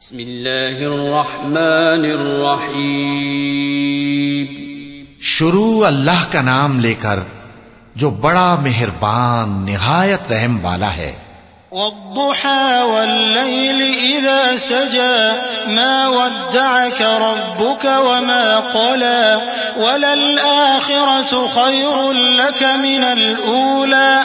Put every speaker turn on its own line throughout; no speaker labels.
بسم الله الرحمن الرحيم
शुरू अल्लाह का नाम लेकर जो बड़ा मेहरबान निहायत रहम वाला है
والضحى والليل إذا سجى ما ودعك ربك وما قلى وللآخرة خير لك من الأولى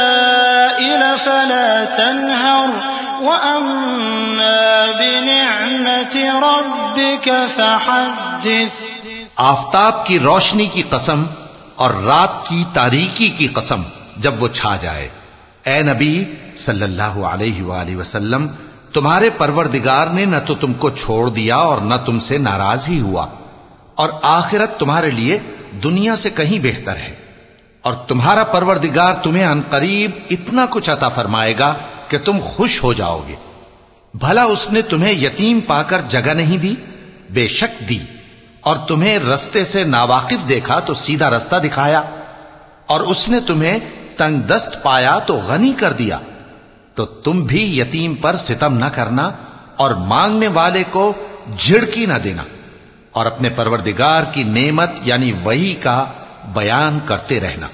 فلا تنهر وأما بنعمة ربك فحدث.
آفتاب کی روشنی کی قسم اور رات کی تاریکی کی قسم جب وہ چھا جائے۔ اے نبی صلی اللہ علیہ وآلہ وسلم، تمہارے پروردگار نے نہ تو تم کو چھوڑ دیا اور نہ تم سے ناراض ہی ہوا۔ اور آخرت تمہارے لیے دنیا سے کہیں بہتر ہے۔ اور تمہارا پروردگار تمہیں عنقریب اتنا کچھ عطا فرمائے گا कि तुम खुश हो जाओगे। भला उसने तुम्हें यतीम पाकर जगह नहीं दी? बेशक दी। और तुम्हें रस्ते से नावाकिफ देखा तो सीधा रास्ता दिखाया। और उसने तुम्हें तंग दस्त पाया तो गनी कर दिया। तो तुम भी यतीम पर सितम न करना और मांगने वाले को झिड़की न देना। और अपने परवरदिगार की नेमत यानी वही का बयान करते रहना।